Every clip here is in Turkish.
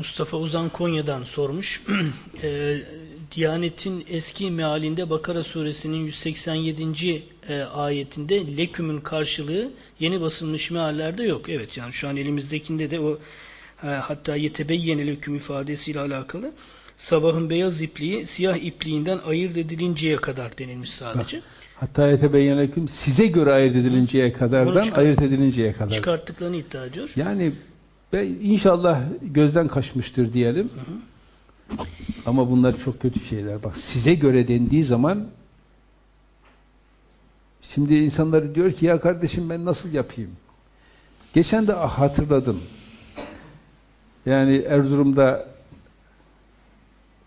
Mustafa Uzan Konya'dan sormuş. e, Diyanet'in eski mealinde Bakara suresinin 187. E, ayetinde lekümün karşılığı yeni basılmış meallerde yok. Evet yani şu an elimizdekinde de o e, hatta yetebeyyene leküm ifadesiyle alakalı sabahın beyaz ipliği siyah ipliğinden ayırt edilinceye kadar denilmiş sadece. Hatta yetebeyyeneküm size göre ayırt edilinceye kadardan ayırt edilinceye kadar. Çıkarttıklarını iddia ediyor. Yani be, inşallah gözden kaçmıştır diyelim. Ama bunlar çok kötü şeyler. Bak size göre dendiği zaman şimdi insanlar diyor ki ya kardeşim ben nasıl yapayım? Geçen de hatırladım. Yani Erzurum'da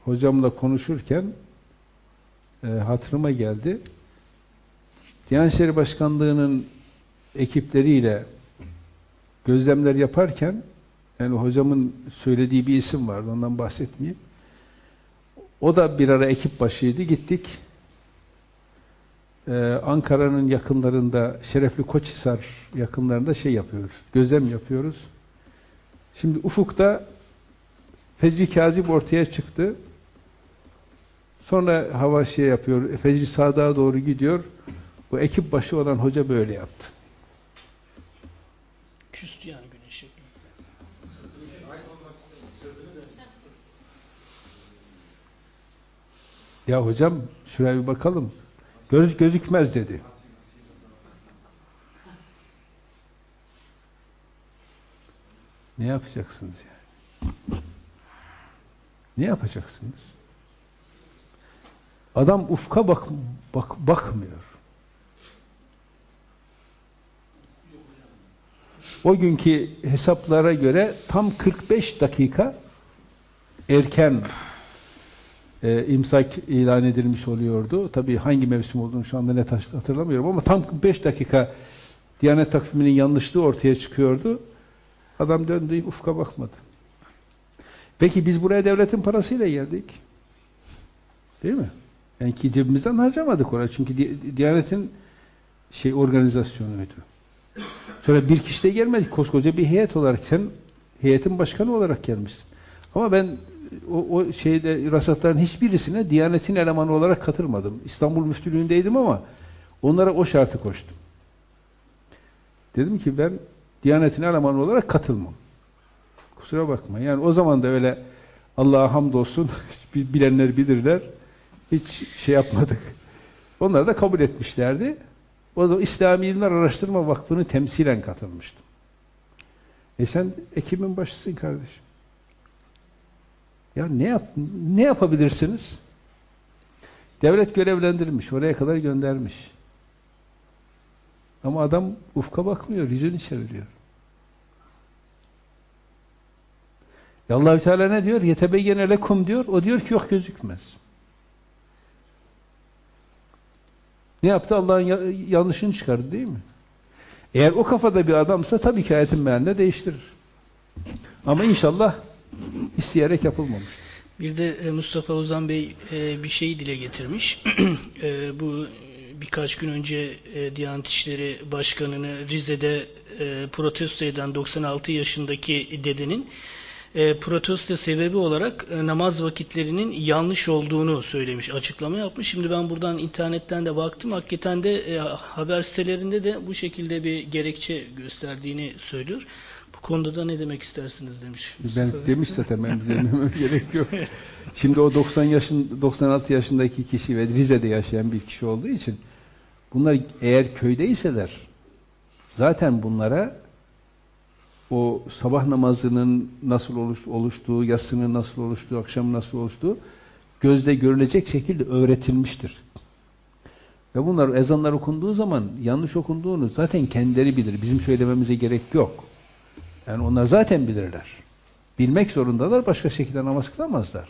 hocamla konuşurken e, hatırıma geldi. Diyanet İşleri Başkanlığı'nın ekipleriyle gözlemler yaparken yani hocamın söylediği bir isim vardı ondan bahsetmeyeyim. O da bir ara ekip başıydı. Gittik. Ee, Ankara'nın yakınlarında Şerefli Koçhisar yakınlarında şey yapıyoruz. Gözlem yapıyoruz. Şimdi ufukta Fecri Kazip ortaya çıktı. Sonra hava şey yapıyor. Fecri Sadık'a doğru gidiyor. Bu ekip başı olan hoca böyle yaptı. Küstü yani güneşe. Ya hocam şuraya bir bakalım. Göz gözükmez dedi. Ne yapacaksınız yani? Ne yapacaksınız? Adam ufka bak, bak bakmıyor. O günkü hesaplara göre tam 45 dakika erken e, imsak ilan edilmiş oluyordu. Tabii hangi mevsim olduğunu şu anda net hatırlamıyorum ama tam 45 dakika Diyanet takviminin yanlışlığı ortaya çıkıyordu. Adam döndü, ufka bakmadı. Peki biz buraya devletin parasıyla geldik. Değil mi? Yani ki cebimizden harcamadık oraya. Çünkü Di- Diyanet'in şey organizasyonuydu. Sonra bir kişi de gelmedik. Koskoca bir heyet olarak sen heyetin başkanı olarak gelmişsin. Ama ben o, o şeyde rasatların hiçbirisine Diyanet'in elemanı olarak katılmadım. İstanbul Müftülüğü'ndeydim ama onlara o şartı koştum. Dedim ki ben Diyanet'in elemanı olarak katılmam. Kusura bakma. Yani o zaman da öyle Allah'a hamdolsun bilenler bilirler. Hiç şey yapmadık. Onlar da kabul etmişlerdi. O zaman İslami İlimler Araştırma Vakfı'nı temsilen katılmıştım. E sen ekibin başısın kardeşim. Ya ne yap ne yapabilirsiniz? Devlet görevlendirmiş, oraya kadar göndermiş. Ama adam ufka bakmıyor, yüzünü çeviriyor. Ya Allahü Teala ne diyor? Yetebeyyene lekum diyor. O diyor ki yok gözükmez. Ne yaptı? Allah'ın ya- yanlışını çıkardı değil mi? Eğer o kafada bir adamsa tabii ki ayetin mealini değiştirir. Ama inşallah isteyerek yapılmamış. Bir de e, Mustafa Ozan Bey e, bir şey dile getirmiş. E, Bu birkaç gün önce Diyanet İşleri Başkanı'nı Rize'de protesto eden 96 yaşındaki dedenin protesto sebebi olarak namaz vakitlerinin yanlış olduğunu söylemiş, açıklama yapmış. Şimdi ben buradan internetten de baktım. Hakikaten de haber sitelerinde de bu şekilde bir gerekçe gösterdiğini söylüyor. Konuda da ne demek istersiniz demiş. Ben Mustafa demiş zaten ben dememem gerek yok. Şimdi o 90 yaşın 96 yaşındaki kişi ve Rize'de yaşayan bir kişi olduğu için bunlar eğer köydeyseler zaten bunlara o sabah namazının nasıl oluş, oluştuğu, yatsının nasıl oluştuğu, akşam nasıl oluştuğu gözle görülecek şekilde öğretilmiştir. Ve bunlar ezanlar okunduğu zaman yanlış okunduğunu zaten kendileri bilir. Bizim söylememize gerek yok. Yani onlar zaten bilirler. Bilmek zorundalar, başka şekilde namaz kılamazlar.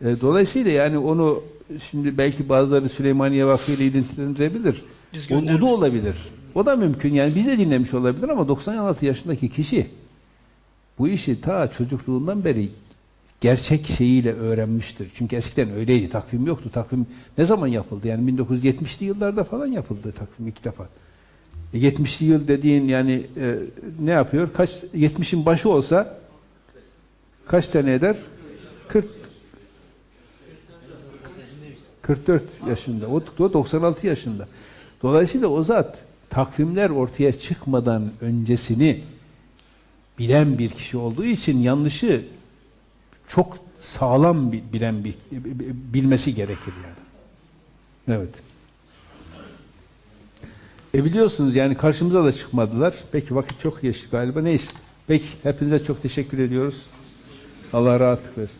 E, dolayısıyla yani onu şimdi belki bazıları Süleymaniye Vakfı ile ilintilendirebilir. Biz O, o da olabilir. O da mümkün. Yani bize dinlemiş olabilir ama 96 yaşındaki kişi bu işi ta çocukluğundan beri gerçek şeyiyle öğrenmiştir. Çünkü eskiden öyleydi. Takvim yoktu. Takvim ne zaman yapıldı? Yani 1970'li yıllarda falan yapıldı takvim ilk defa. E 70'li yıl dediğin yani e, ne yapıyor? Kaç 70'in başı olsa kaç sene eder? 40 44 yaşında. O, o 96 yaşında. Dolayısıyla o zat takvimler ortaya çıkmadan öncesini bilen bir kişi olduğu için yanlışı çok sağlam bi- bilen bilmesi gerekir yani. Evet. E biliyorsunuz yani karşımıza da çıkmadılar. Peki vakit çok geçti galiba. Neyse. Peki hepinize çok teşekkür ediyoruz. Allah rahatlık versin.